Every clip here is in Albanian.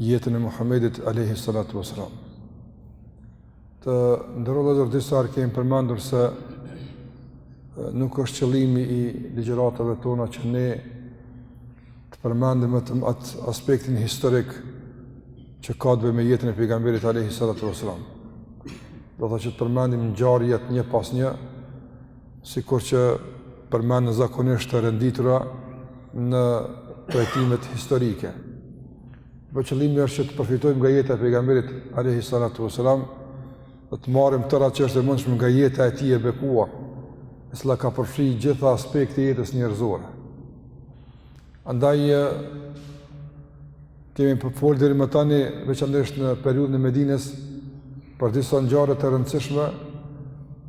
jetën e Muhammedit alayhi salatu wasalam. Të nderuar vëllezër disa herë kemi përmendur se nuk është qëllimi i ligjëratave tona që ne të përmendim vetëm atë aspektin historik që ka të bëjë me jetën e pejgamberit alayhi salatu wasalam. Do të thotë që të përmendim ngjarjet një pas një Sikur që përmenden zakonisht të renditura në trajtimet historike. Porpo qëllimi është që të përfitojmë nga jeta e pejgamberit alayhi salatu wasalam, dhe të marrim tërë atë që është e mundshme nga jeta e tij e bekuar, e cila ka përfshirë gjitha aspektet e jetës njerëzore. Andaj, kemi folë deri më tani, veçanërisht në periudhën e Medinës, për disa ngjarje të rëndësishme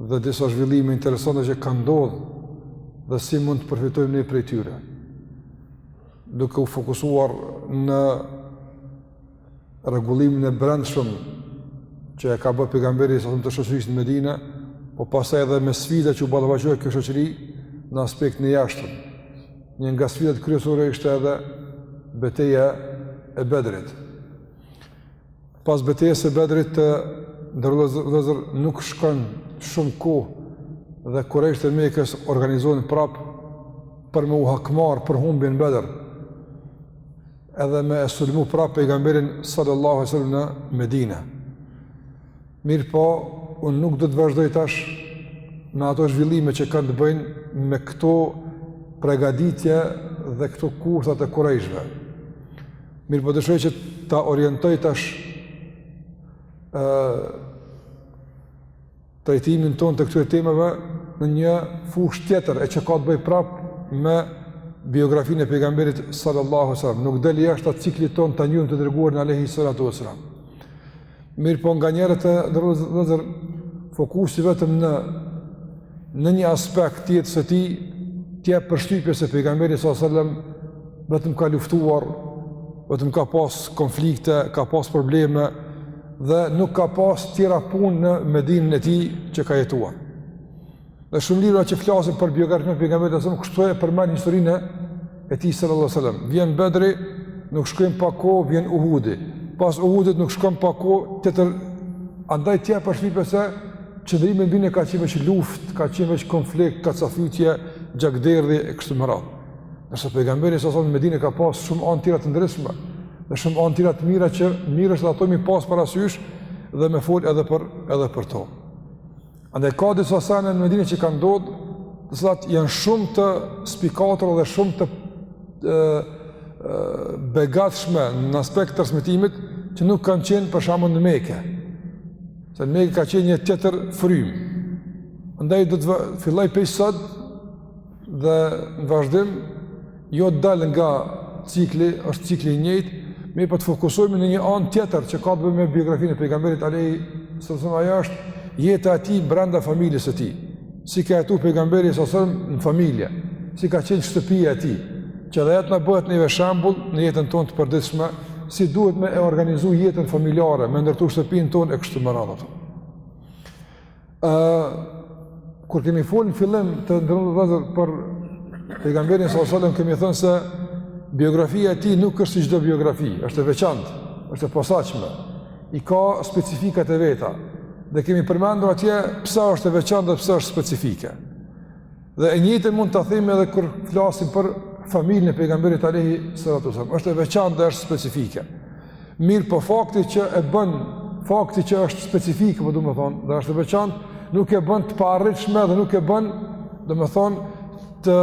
dhe disa zhvillime interesante që kanë ndodhë dhe si mund të përfitojmë ne prej tyre, duke u fokusuar në rregullimin e brendshëm që e ka bërë pejgamberi s.a.s. të shoqërisë në Medinë, po pastaj edhe me sfida që u ballafaqoi kjo shoqëri në aspektin e jashtëm. Një nga sfidat kryesore ishte edhe beteja e Bedrit. Pas betejës së Bedrit të nderuar vëllezër nuk shkon shumë kohë dhe kurejshët e Mekës organizohen prapë për me u hakmarrë për humbjen në Bedr. edhe me e sulmu prapë pejgamberin sallallahu alaihi wasallam në Medinë. Mirëpo, unë nuk do të vazhdoj tash në ato zhvillime që kanë të bëjnë me këto pregaditje dhe këto kurthet e kurejshve. Mirëpo dëshiroj që ta orientoj tash e, trajtimin tonë të këtyre temave në një fushë tjetër e që ka të bëjë prapë me biografinë e pejgamberit sallallahu alaihi wasallam. Nuk del jashtë atij ciklit tonë ta njohim të dërguarin alaihi salatu wasallam. Mirëpo nganjëherë të nderuar vëllezër fokusi vetëm në në një aspekt të jetës së tij të jep përshtypje se pejgamberi s.a.s. vetëm ka luftuar vetëm ka pas konflikte, ka pas probleme dhe nuk ka pas tjera punë në mjedisin e tij që ka jetuar. Dhe shumë libra që flasin për biografinë e pejgamberit sallallahu alajhi wasallam, kështu e përmendin historinë e tij sallallahu alajhi wasallam. Vjen Bedri, nuk shkojnë pak kohë, vjen Uhudi. Pas Uhudit nuk shkon pak kohë, tjetër andaj të jep përshtypje se qëndrimi në Medine ka qenë veç luftë, ka qenë veç konflikt, kacafytje, gjakderdhje e kështu me radhë. Nëse pejgamberi salallahu alejhi selem në Medinë ka pas shumë anë të tjera të ndryshme, dhe shumë anë të tjera të mira që mirë është ato me i pas parasysh dhe me fol edhe për edhe për to. Andaj ka disa sene në Medinë që kanë ndodhur, të cilat janë shumë të spikatura dhe shumë të e, e, begatshme në aspekt të transmetimit që nuk kanë qenë për shembull në Mekë. Se në Mekë ka qenë një tjetër frymë. Andaj do të filloj prej sot Dhe në vazhdim, jo të dalë nga cikli, është cikli i njëjtë, mirëpo të fokusohemi në një anë tjetër që ka të bëjë me biografinë e pejgamberit alejhi selam, ajo është jeta e tij brenda familjes së tij, si ka jetu pejgamberi alejhi selam në familje, si ka qenë shtëpia e tij, që edhe ajo të na bëhet neve shembull në jetën tonë të përditshme, si duhet me e organizu jetën familjare, me ndërtu shtëpinë tonë e kështu me radhë. Ë kur kemi fol në fillim të nderuar vëllezër për pejgamberin sallallahu alajhi wasallam kemi thënë se biografia e tij nuk është si çdo biografi, është e veçantë, është e posaçme. I ka specifikat e veta. Dhe kemi përmendur atje pse është e veçantë dhe pse është specifike. Dhe të njëjtën mund ta themi edhe kur flasim për familjen e pejgamberit alayhi salatu wasallam. Është e veçantë dhe është specifike. Mirëpo fakti që e bën, fakti që është specifike, po domethënë, dhe është e veçantë, nuk e bën të paarritshme dhe nuk e bën, domethënë, të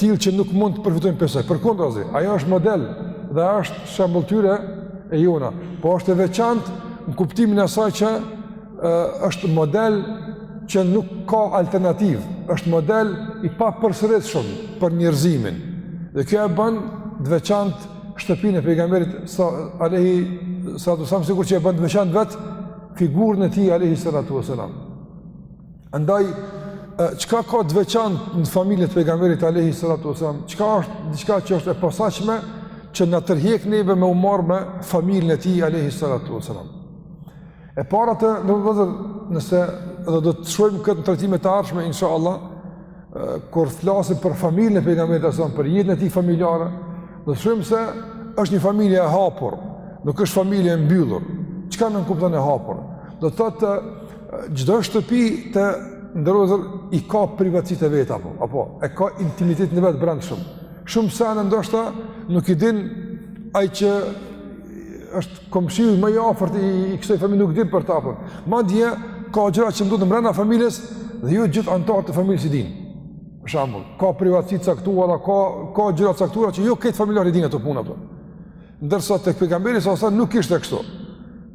tillë që nuk mund të përfitojmë prej saj. Përkundrazi, ajo është model dhe është shembëlltyrë e jona. Po është e veçantë në kuptimin e asaj që është model që nuk ka alternativë, është model i papërsëritshëm për njerëzimin. Dhe kjo e bën të veçantë shtëpinë e pejgamberit alehi sallatu e sallam sikur që e bën të veçantë vetë figurën e tij alehi sallatu e sallam. Andaj, çka ka të veçantë në familje të pejgamberit alehi sallatu e sallam? Çka është diçka që është e posaçme që na tërhjek neve me u marrë me familjen e tij alehi sallatu e sallam? E para të nderuar vëllezër, nëse edhe do ta shohim këtë në trajtime të ardhshme, insha Allah, kur flasim për familjen e pejgamberit sa për jetën e tij familjare, do të shohim se është një familje e hapur, nuk është familje e mbyllur. Çka nënkupton e hapur? Do të thotë çdo shtëpi të nderuar i ka privatësitë e veta apo apo e ka intimitetin e vet të brendshëm. Shumë sene ndoshta nuk i din ai që është komshiu më i afërt i, i kësaj familje nuk din për ta apo. Madje ka gjëra që ndodhin mbrenda familjes dhe jo gjithë anëtarët e familjes i dinë. Për shembull, ka privatësi të caktuara, ka ka gjëra të caktuara që jo krejt familjarët i dinë ato puna apo. Ndërsa tek pejgamberi sa sa nuk ishte kështu.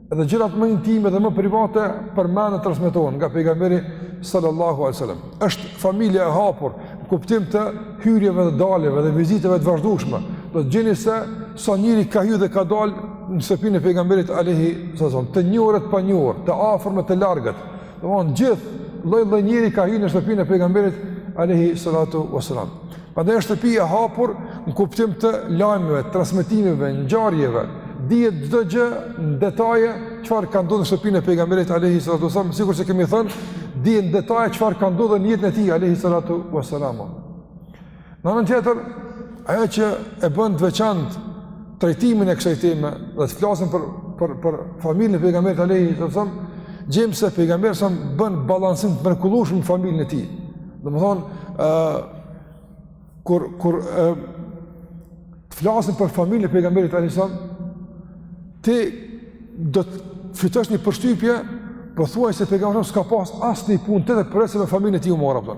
Edhe gjërat më intime dhe më private përmenden, transmetohen nga pejgamberi sallallahu alaihi wasallam. Është familja e hapur, në kuptim të hyrjeve dhe daljeve dhe vizitave të vazhdueshme. Do të gjeni se sa njeri ka hyrë dhe ka dalë në shtëpinë e pejgamberit alayhi sallam, të njohur, panjohur, të afërm e të largët. Domthon gjithë lloj-lloj njeri ka hyrë në shtëpinë e pejgamberit alayhi salatu wasalam. Andaj është shtëpi e hapur, në kuptim të lajmeve, transmetimeve, ngjarjeve, dihet çdo gjë në detaje çfarë ka ndodhur në shtëpinë e pejgamberit alayhi salatu wasalam, sikurse kemi thënë, dihet në detaje çfarë ka ndodhur në jetën e tij alayhi salatu wasalam. Në anën tjetër, ajo që e bën të veçantë trajtimin e kësaj teme, dhe të flasim për për për familjen e pejgamberit alehi salatu wasalam, gjejmë se pejgamberi sa bën balancim të mrekullueshëm në familjen e tij. Domthon, ë uh, kur kur ë uh, të flasim për familjen e pejgamberit Alehi sa ti do të fitosh një përshtypje, pothuajse pejgamberi s'ka pas asnjë punë tjetër përveç se me familjen e tij u marrë apo.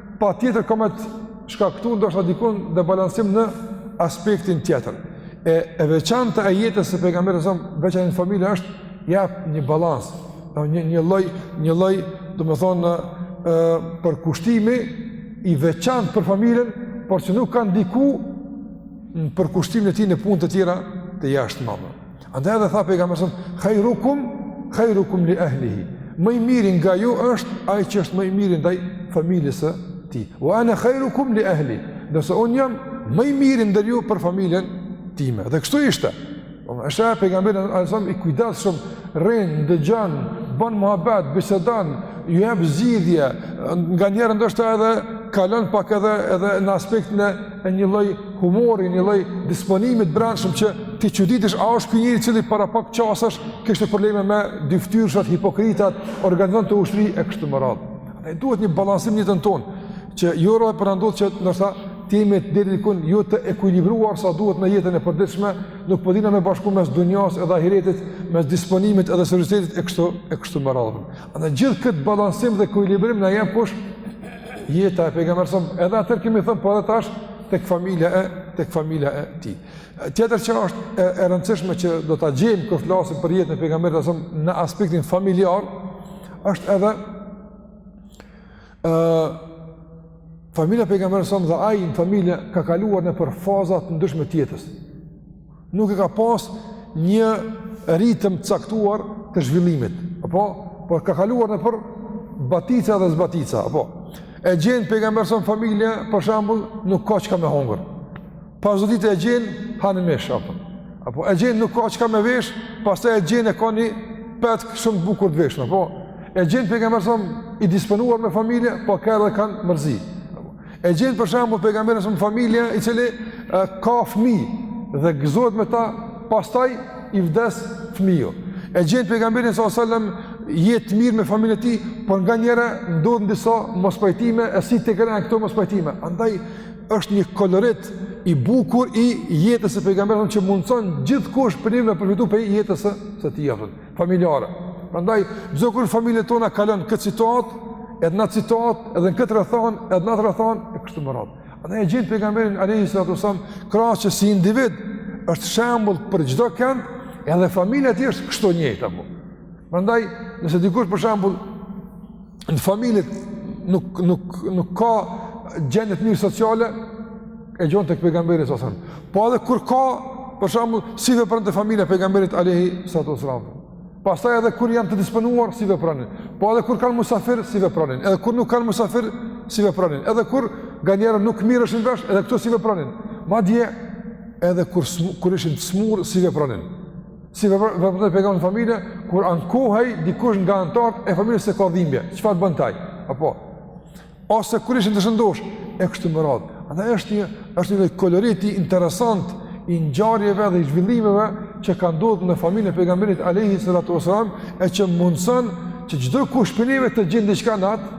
patjetër ka me të shkaktu ndoshta dikund debalansim në aspektin tjetër. E, e veçanta e jetës së pejgamberit asm veçan në familje është jep një balans, një, një lloj, një lloj, domethënë, e, përkushtimi i veçantë për familjen, por që nuk ka ndiku në përkushtimin e tij në punë të tjera të jashtme. Andaj edhe tha pejgamberi sa khairukum khairukum li ahlihi. Më i miri nga ju është ai që është më i miri ndaj familjes së tij. Wa ana khairukum li ahli. Ndërsa unë jam më i miri ndër ju për familjen time. Dhe kështu ishte. Po e sheh pejgamberi alsam i kujdesshëm, rrin, ndëgjon, bën muhabet, bisedon, ju jep zgjidhje, nganjëherë ndoshta edhe kalon pak edhe edhe në aspektin e e një lloj humori, një lloj disponimi të brendshëm që ti çuditesh a është ky njeri i cili para pak çasash kishte probleme me dyftyrshat, hipokritat, organizonte ushtri e kështu me radhë. Ne duhet një balancim në jetën tonë që jo rrallë po na ndodh që ndoshta të jemi deri diku jo të ekuilibruar sa duhet në jetën e përditshme, nuk po dimë me bashku mes dunjas edhe ahiretit, mes disponimit edhe seriozitetit e kështu e kështu me radhë. E gjithë këtë balancim dhe ekuilibrim na jep kush jeta e pejgamberit sa edhe atëherë kemi thënë por edhe tash tek familja e tek familja e tij. Tjetër që është e, e rëndësishme që do ta gjejmë kur flasim për jetën e pejgamberit sa në aspektin familjar është edhe ë familja e pejgamberit sa dhe ai në familje ka kaluar nëpër faza të ndryshme të jetës. Nuk e ka pas një ritëm t'caktuar të zhvillimit, apo? Por ka kaluar nëpër batica dhe zbatica, apo? E gjen pejgamberin n'familje, për shambull, nuk ka çka me hongër. Pas do ditë e gjen, han mish, apo? Apo e gjen nuk ka çka me vesh, pastaj e gjen e ka një petk shumë të bukur të veshun, apo? E gjen pejgamberin i disponuar me familje, po ka edhe kur ka mërzi. E gjen për shembull pejgamberin n'familje i cili ka fëmijë dhe gëzohet me ta, pastaj i vdes fëmiu. E gjen pejgamberin alayhi sallam jetë të mirë me familjen e tij, por nganjëherë ndodhin disa mospajtime e si tejkalon këto mospajtime. Andaj është një kolorit i bukur i jetës së pejgamberit që mundson gjithkush prej nesh me përfitu prej jetës së tij. familjare. Prandaj çdokush n'familje tona kalon këtë situatë, edhe n'atë situatë, edhe në këtë rrethanë, edhe në atë rrethanë e kështu me radhë. Andaj e gjen pejgamberin alayhi salatu sallam krahas që si individ është shembull për çdo kënd, edhe familja e tij është kështu njëjtë apo. Prandaj, nëse dikush për shembull në familje nuk nuk nuk ka gjendje të mirë sociale, e gjon tek pejgamberi sallallahu alaihi. Po edhe kur ka për shembull si vepronte familja e pejgamberit alayhi salatu wasalam. Pastaj edhe kur janë të disponuar si vepronin. Po edhe kur kanë musafir si vepronin. Edhe kur nuk kanë musafir si vepronin. Edhe kur nganjëherë nuk mirreshin vesh, edhe këtu si vepronin. Madje edhe kur kur ishin të smur si vepronin. Si vepronte pejgamberi n'familje kur ankohej dikush nga anëtarët e familjes se ka dhimbje. Çfarë bënte ai? Apo ose kur ishin të shëndosh e kështu me radhë. Andaj është një është një kolorit i interesant i ngjarjeve dhe i zhvillimeve që kanë ndodhur në familjen e pejgamberit alayhi salatu wasalam e që mundson që çdo kush prej neve të gjejë diçka në atë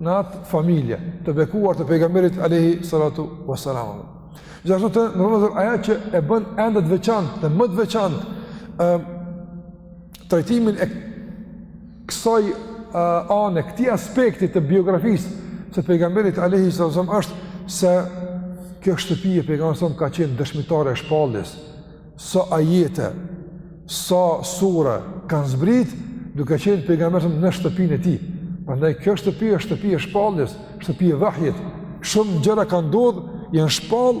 në atë familje të bekuar të pejgamberit alayhi salatu wasalam. Gjithashtu të nderuar ajo që e bën ende të veçantë, dhe më të veçantë, ë trajtimin e kësaj uh, anë, këtij aspekti të biografisë së pejgamberit alayhi sallam është se kjo shtëpi e pejgamberit ka qenë dëshmitare e shpalljes sa ajete, sa sure kanë zbrit duke qenë pejgamberi në shtëpinë e tij. Prandaj kjo shtëpi është shtëpi e shpalljes, shtëpi e vahjit. Shumë gjëra kanë ndodhur, janë shpall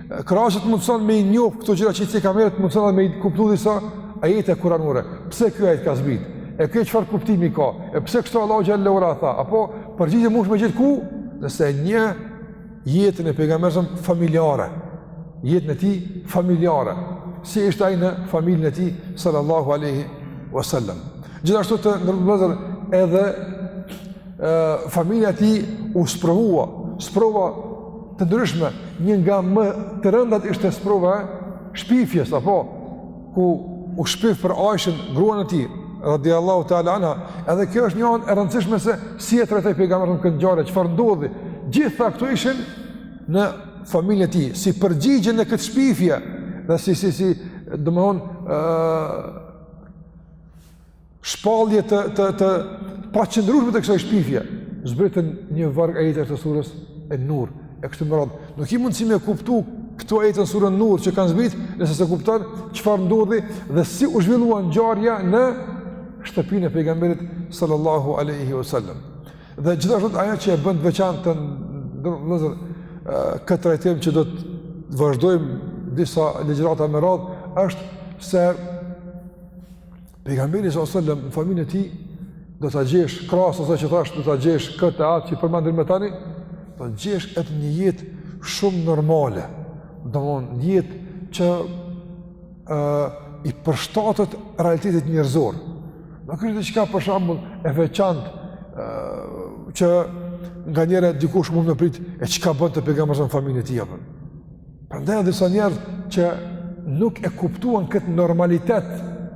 Pra kjo të mundson me i njoh këto gjëra që t'i ka marrë të mundson me i kuptu disa ajete kuranore. Pse ky ajet ka zbrit? E ky çfarë kuptimi ka? E pse kështu Allahu xhelle ue ala tha? Apo përgjigje mundesh me gjet ku? Nëse njeh jetën e pejgamberit familjare, jetën e tij familjare, si ishte ai në familjen e tij sallallahu alaihi wasallam. Gjithashtu të nderuar vëllezër edhe familja e tij u sprovua, sprova të ndryshme, një nga më të rëndat ishte sprova e shpifjes, apo, ku u shpif për Aishën gruan e tij, radiallahu ta'ala anha, edhe kjo është një anë e rëndësishme se si e trajtoi Pejgamberi këtë ngjarje, çfarë ndodhi, gjitha këto ishin në familjen e tij, si përgjigje në këtë shpifje, dhe si, si, si, domethënë, shpallje të të të paqëndrueshme të kësaj shpifje, zbritën një varg ajete të sures en-Nur. E kështu me radhë, nuk ki mundësi me kuptu këto ajete në suren Nur që kanë zbrit, nëse s'e kupton çfarë ndodhi dhe si u zhvillua ngjarja në shtëpinë e pejgamberit sallallahu alaihi wasallam. Dhe gjithashtu ajo që e bën të veçantë vëllezër këtë trajtim që do të vazhdojmë disa ligjërata me radhë është se Pejgamberi sa sallam në familjen e tij do ta gjesh krahas asaj që thash do ta gjesh këtë e atë që i përmendëm më tani, do të gjesh edhe një jetë shumë normale. Domthon një jetë që ë uh, i përshtatet realitetit njerëzor. Nuk është diçka për shembull e veçantë ë uh, që nganjëherë dikush mund të prit e çka bënte pejgamberi në familjen e tij apo. Prandaj edhe disa njerëz që nuk e kuptuan këtë normalitet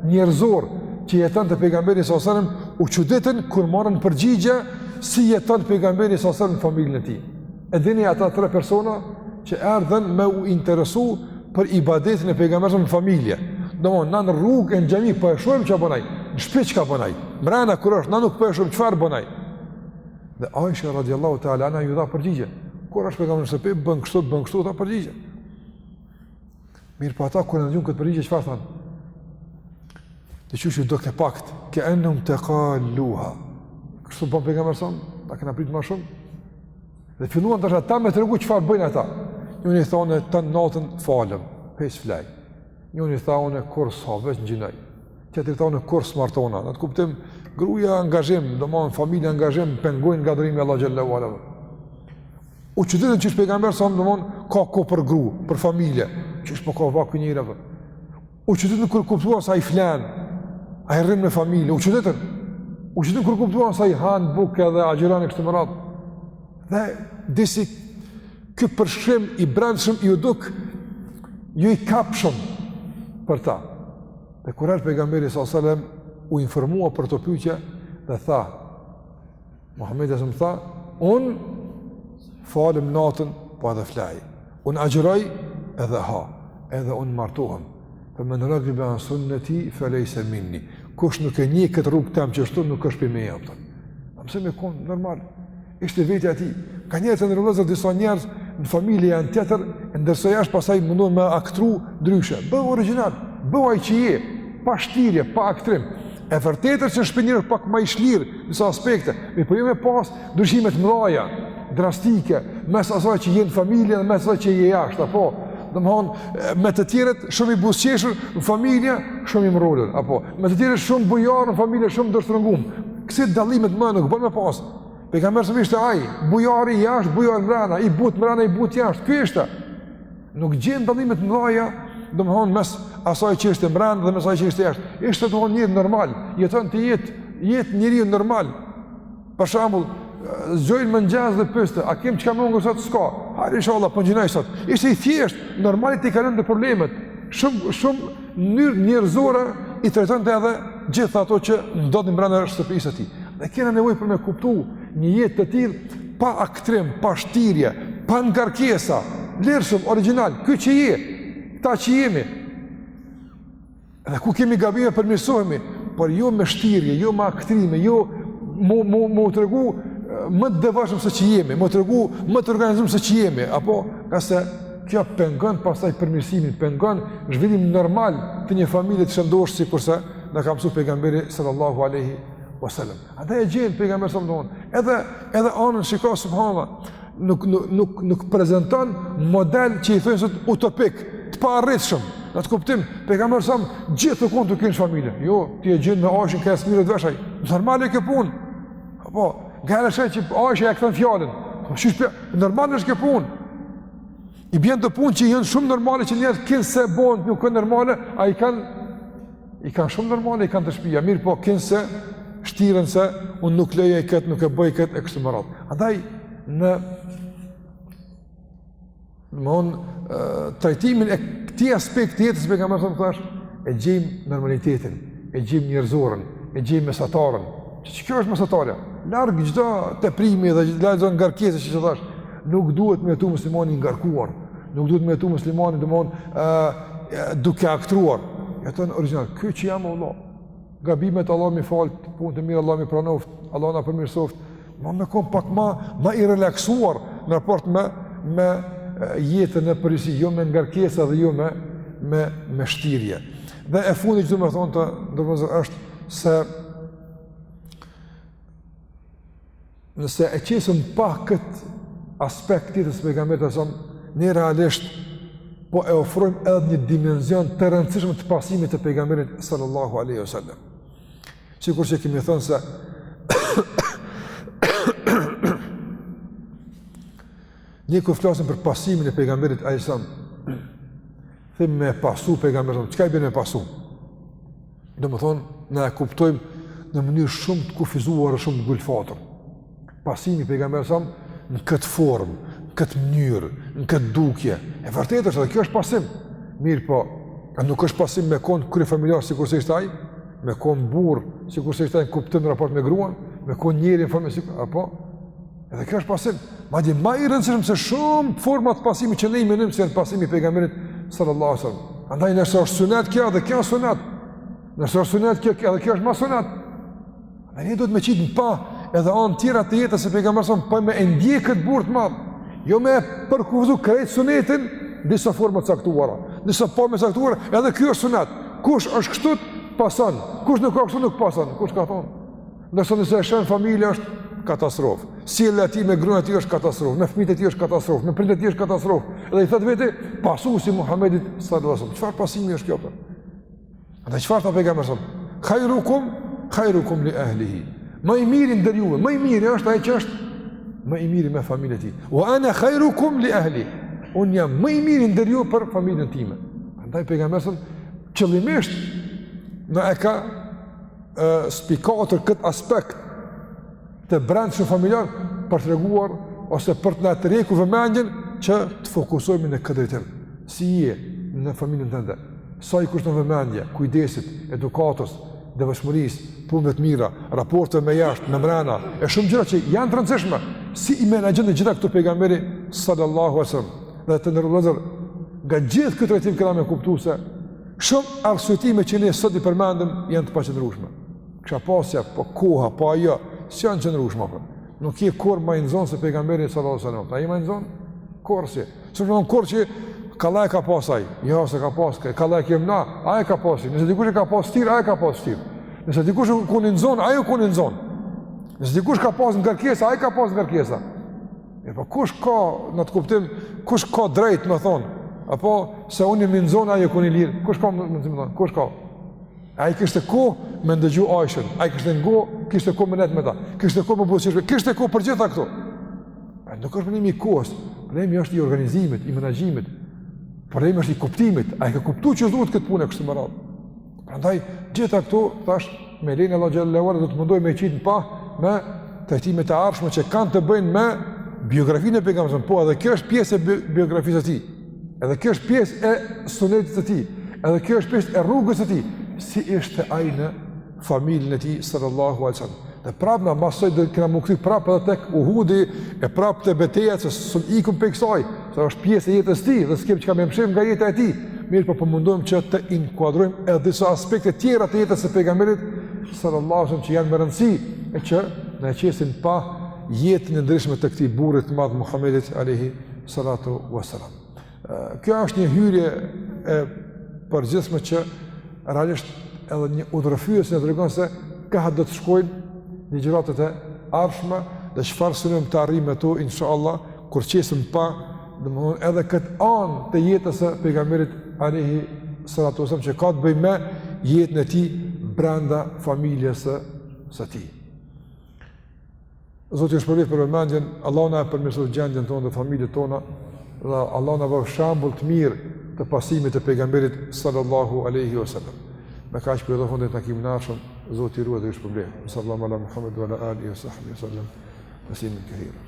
njerëzor që jetonte pejgamberi sallallahu alajhi wasallam, u çuditën kur morën përgjigje si jeton pejgamberi sallallahu alajhi wasallam në familjen e tij. E dini ata tre persona që erdhën me u interesu për ibadetin e pejgamberit në familje. Domthon në rrugë në xhami po e shohim çfarë bën ai. Në shtëpi çka bën ai? Mrena kur është, na nuk po e shohim çfarë bën ai. Dhe Aisha radiallahu ta'ala anha ju dha përgjigje. Kur është pejgamberi në shtëpi bën kështu, bën kështu, dha përgjigje. Mirëpo ata, kur e dëgjuan këtë përgjigje, çfarë thanë? Dhe u është dukë e pakt, ke ennehum tekaluha. Kështu bën pejgamberi sallam, na kena pritë ma shumë. Dhe filluan tash ata me tregu çfarë bëjnë ata. Njëni thotë, tanë natën falem, po s'flej. Njëni thotë, kurrë s'ha, veç agjinoj. Tjetri thotë kurrë s'martona, në atë kuptim gruaja angazhim, domthon familja angazhim pengojnë nga adhurimi i Allahut xhelle ve ala. U çuditën qysh pejgamberi sa domthon ka kohë për grua, për familje, qysh po ka vaku një rreth. U çuditën kur kuptuan se ai flen, ai rrin me familje, u çuditën. U çuditën kur kuptuan se ai han bukë edhe agjëron e kështu me radhë. Dhe disi ky përshkrim i brendshëm iu duk jo i kapshëm për ta. Dhe kur erdh pejgamberi s.a.s. u informua për ato pytje dhe tha, Muhammedi a.s. tha, unë falem natën po edhe flaj, unë agjëroj edhe ha, edhe unë martohem, fe men regibe an sunneti, fe lejse minni, kush nuk e njek këtë rrugë tem që shtu, nuk është prej meje. Pra domethon me kon, normal, Ishte vetja e tij. Ka njerëz, të nderuar vllezër, disa njerëz në familje janë tjetër, ndërsa jashtë pastaj mundohen me aktru ndryshe. Bëhu origjinal, bëhu ai që je, pa shtirje, pa aktrim. E vërtetë që n'shpi njeri pak ma i çlirë n'disa aspekte, mirëpo jo me pas ndryshime të mëdha, drastike, mes asaj që je në familje dhe mes asaj që je jashtë, apo domthon me të tjerët shumë i buzëqeshur në familje, shumë i mrrolur, apo me të tjerët shumë bujar në familje, shumë dorështrëngum. Kësi dallimet më nuk bën me pas. Pejgamberi a.s. ishte ai, bujar jashtë, bujar mbrana, i but mbrana, i but jashtë. Ky ishte. Nuk gjen dallime të mëdha, domthon mes asaj që ishte mbrana dhe mes asaj që ishte jashtë. Ishte domthon njeri normal, jetonte jet, jet njeriu normal. Për shembull, zgjohej n'mëngjes dhe pyste, a kem çka me ngrën sot s'ka? Hajde inshallah po agjinoj sot. Ishte i thjesht, normalisht i kalonte problemet. Shumë shumë n'mënyrë njerëzore i trajtonte edhe gjithë ato që ndodhin brenda shtëpisë së tij. Dhe kena nevojë për me kuptu një jetë të tillë pa aktrim, pa shtirje, pa ngarkesa, lirshëm, origjinal, ky që je, këta që jemi. Dhe kur kemi gabime përmirësohemi, por jo me shtirje, jo me aktrime, jo mu, mu, mu tregu më të devotshëm se që jemi, me u tregu më të organizum se që jemi, apo, ka se kjo pengon pastaj përmirësimin, pengon zhvillimin normal të një familje të shëndosh sikurse na ka msu pejgamberi sallallahu alaihi wasallam. Andaj e gjen pejgamberin sallallahu alaihi wasallam. Edhe edhe anën shiko subhanallah, nuk nuk nuk nuk prezenton model që i thonë sot utopik, të paarritshëm. N'atë kuptim, pejgamberi a.s. gjithë të kontu kin familje. Jo, ti e gjen me Aishen ka smirë të veshaj. Normale kjo punë. Po, e gjen se Aisha e kthen fjalën. Po, shush për, normal është kjo punë. I gjen ato punë që janë shumë normale që njerëz kinse bojnë nuk kanë normale, ai kanë, i kanë shumë normale, i kanë te shpija. Mirëpo, kinse shtiren se unë nuk lejoj këtë, nuk e bëj këtë, e kështu me radhë. Andaj, në Domthon trajtimin e këtij aspekti të jetës së Pejgamberit thash e gjejm normalitetin, e gjejm njerëzorën, e gjejm mesatarën. Që kjo është mesatarja, larg çdo teprimi dhe larg çdo ngarkese që thash, nuk duhet me jetu muslimani i ngarkuar, nuk duhet me jetu muslimani domthon ë duke aktruar. Jeton origjinal, ky që jam unë. gabimet Allah mi falt, punët e mira Allah mi pranoft, Allah na përmirësoft, ma me kon pak ma, ma i relaksuar në raport me, me jetën në përgjithësi, jo me ngarkesa dhe jo me, me, me shtirje. Dhe e fundit që du me thonë të nderuar vëllezër është se nëse e qesim n'pah këtë aspekt tjetër të pejgamberit alejhi selam, ne realisht po e ofrojmë edhe një dimenzion të rëndësishëm të pasimit të pejgamberit sallallahu aleyhi wa sallam. Sikur që kemi thënë se një kur flasim për pasimin e pejgamberit alejhi selam, themi me pasu pejgamberin, çka i bjen me pasu? Domethonë, ne e kuptojmë në mënyrë shumë të kufizuar e shumë të ngulfatur pasimin e pejgamberit alejhi selam, në këtë formë, në këtë mënyrë, në këtë dukje, e vërtetë është dhe kjo është pasim. Mirëpo, a nuk është pasim me konë kryefamiljar sikurse ishte ai, me konë burrë sikurse ishte ai në kuptim në raport me gruan, me konë njeri në familje sikurse, apo? Edhe kjo është pasim, madje më i rëndësishëm se shumë forma të pasimit që ne i mendojmë se janë pasimi i pejgamberit sallallahu alajhi wasallam. Andaj nëse është sunet kjo edhe kjo është sunet. Nëse është sunet kjo edhe kjo është më sunet. Andaj ne duhet me qitë n'pah edhe anë tjera të jetës së pejgamberit sallallahu për me e ndjek kët burr të madh. Jo me përkufizu krejt sunetin n'disa forma të caktuara. Në forma t'caktuara, edhe ky është sunet. Kush është kështu, pason. Kush nuk ka kështu nuk pason. Kush ka thonë? Ndërsa nëse e sheh n'familje është katastrofë. Sjellja e tij me gruan e tij është katastrofë, me fëmijët e tij është katastrofë, me prindërit e tij është katastrofë. Dhe i thotë vetit pasues i Muhamedit sallallahu alaihi wasallam, çfarë pasimi është kjo? Andaj çfarë tha pejgamberi alejhi selam? Khairukum khairukum li ahlihi. Më i miri ndër juve, më i miri është ai që është më i miri me familjen e tij. Wa ana khairukum li ahli. Un jam më i miri ndër ju për familjen time. Andaj pejgamberi qëllimisht na e ka spikatur këtë aspekt të brendshëm familjar për të treguar ose për të na tërhequr vëmendjen që të fokusohemi në këtë drejtim. Si je në familjen tënde? Sa i kushton vëmendje, kujdesit, edukatës, devotshmërisë, punëve të mira, raporteve me jashtë, me mrena, e shumë gjëra që janë të rëndësishme. Si i menaxhon të gjitha këto pejgamberi sallallahu alaihi wasallam dhe të nderuar vëllezër nga gjithë ky trajtim kena me kuptu se Shumë arsyetime që ne sot i përmendëm janë të paqëndrueshme. Kisha pasja, po koha, po ajo, s'janë t'qëndrueshme apo? Nuk je kurrë ma i nxon se pejgamberi sallallahu alajhi wasallam. A je ma i nxon? Kurrsesi. Së shumë kurrë që kollaj e ka pas ai. Jo, s'e ka pas, ka kollaj e kem na. Ai ka pas. Nëse dikush e ka pas vështirë, ai ka pas vështirë. Nëse dikush u kon i nxon, ai u kon i nxon. Nëse dikush ka pas ngarkesa, ai ka pas ngarkesa. E po kush ka, në këtë kuptim, kush ka drejt me thonë, apo se unë jam i nxonë, ai o kënë i lirë, kush ka drejt me thonë, kush ka? Ai kishte kohë me ndëgju Ajshen, ai kishte nge, kishte kohë me nejt me ta, kishte kohë me buzëqesh, kishte kohë për gjitha këto. A nuk është problemi i kohës, problemi është i organizimit, i menaxhimit, problemi është i kuptimit, ai ka kuptu që duhet këtë punë e kështu me radhë. Prandaj gjitha këto tash me lejen e Allahut xhelle ue ala do të mundoj me qitë në pah me trajtime të ardhshme që kanë të bëjnë me biografinë e pejgamberit. Po edhe kjo është pjesë e biografisë së tij. Edhe kjo është pjesë e sunetit të tij. Edhe kjo është pjesë e rrugës së tij. Si ishte ai në familjen e tij sallallahu alaihi wasallam. Dhe prapë na masanej kena m'u kthy prapë edhe tek Uhudi e prapë te betejat se s'mun ikim prej kësaj, se është pjesë e jetës tij dhe s'kem çka me mshef nga jeta e tij, mirëpo po mundojmë që të inkuadrojmë edhe disa aspekte tjera të jetës së pejgamberit, sallallahu që janë me rëndësi e që na e qesin pah jetën e ndryshme të këtij burrit të madh Muhammedit, alayhi salatu wasallam. Kjo është një hyrje e përgjithshme që realisht edhe një udhërrëfyes na tregon se ka do të shkojnë ligjëratat e ardhshme dhe çfarë synojmë të arrijmë me to inshallah kur qesim pah domthon edhe këtë anë të jetës së pejgamberit alayhi salatu wasallam që ka të bëjë me jetën e tij brenda familjes së tij. Zoti ju shpërbleftë për vëmendjen, Allahu na e përmirësoftë gjendjen tonë dhe familjet tona dhe Allahu na bëftë shembull të mirë të pasimit të pejgamberit sallallahu alaihi wasallam. Me kaq përfundojmë, deri takimin e ardhshëm, Zoti ju ruajtë dhe ju shpërbleftë. Sallallahu ala Muhammed wa ala alihi wa sahbihi wa sallam. Taslimin kathira.